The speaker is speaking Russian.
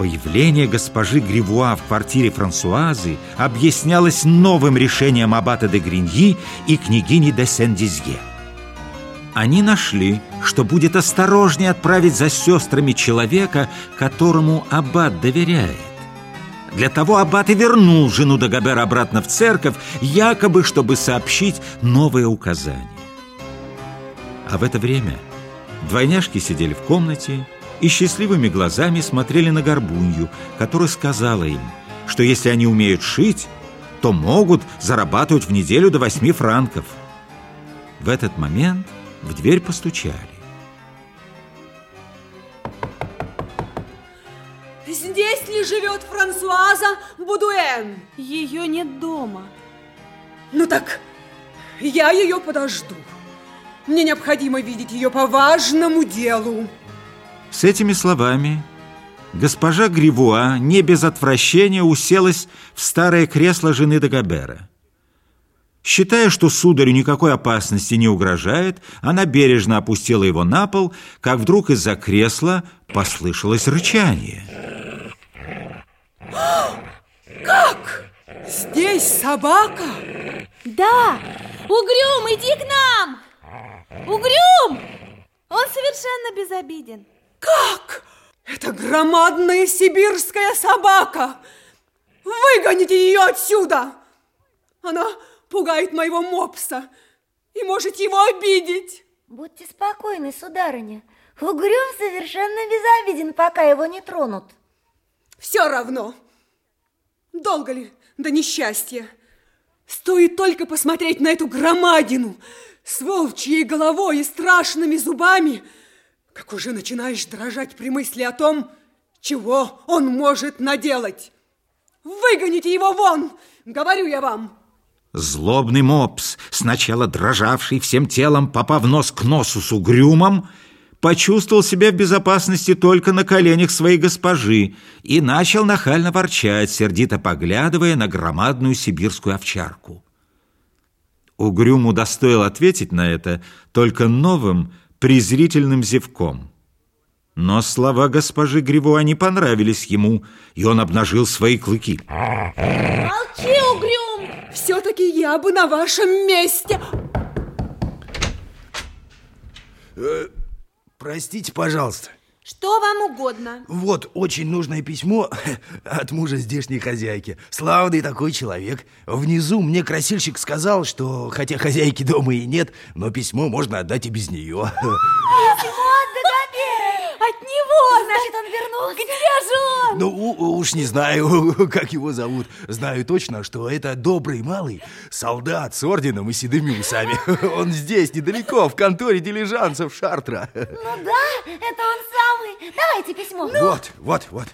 Появление госпожи Гривуа в квартире Франсуазы объяснялось новым решением аббата де Гриньи и княгини де Сен-Дизье. Они нашли, что будет осторожнее отправить за сестрами человека, которому аббат доверяет. Для того аббат и вернул жену Дагобера обратно в церковь, якобы, чтобы сообщить новые указания. А в это время двойняшки сидели в комнате и счастливыми глазами смотрели на горбунью, которая сказала им, что если они умеют шить, то могут зарабатывать в неделю до восьми франков. В этот момент в дверь постучали. Здесь ли живет Франсуаза Будуэн? Ее нет дома. Ну так, я ее подожду. Мне необходимо видеть ее по важному делу. С этими словами госпожа Гривуа не без отвращения уселась в старое кресло жены Дагобера. Считая, что сударю никакой опасности не угрожает, она бережно опустила его на пол, как вдруг из-за кресла послышалось рычание. Как? Здесь собака? Да! Угрюм, иди к нам! Угрюм! Он совершенно безобиден. Громадная сибирская собака! Выгоните ее отсюда! Она пугает моего мопса и может его обидеть. Будьте спокойны, сударыня. Угрюм совершенно безобиден, пока его не тронут. Все равно. Долго ли до несчастья? Стоит только посмотреть на эту громадину с волчьей головой и страшными зубами – как уже начинаешь дрожать при мысли о том, чего он может наделать. Выгоните его вон, говорю я вам. Злобный мопс, сначала дрожавший всем телом, попав нос к носу с угрюмом, почувствовал себя в безопасности только на коленях своей госпожи и начал нахально ворчать, сердито поглядывая на громадную сибирскую овчарку. Угрюм удостоил ответить на это только новым, презрительным зевком. Но слова госпожи Гривуа не понравились ему, и он обнажил свои клыки. Молчи, Угрюм! Все-таки я бы на вашем месте... Э, простите, пожалуйста. Что вам угодно? Вот очень нужное письмо от мужа здешней хозяйки. Славный такой человек. Внизу мне красильщик сказал, что хотя хозяйки дома и нет, но письмо можно отдать и без нее. Письмо от Дагобера! От него! Значит, он вернулся? Где же он? Ну, уж не знаю, как его зовут. Знаю точно, что это добрый малый солдат с орденом и седыми усами. Он здесь, недалеко, в конторе дилижансов Шартра. Ну да, это он самый. Давайте письмо. Вот, вот, вот.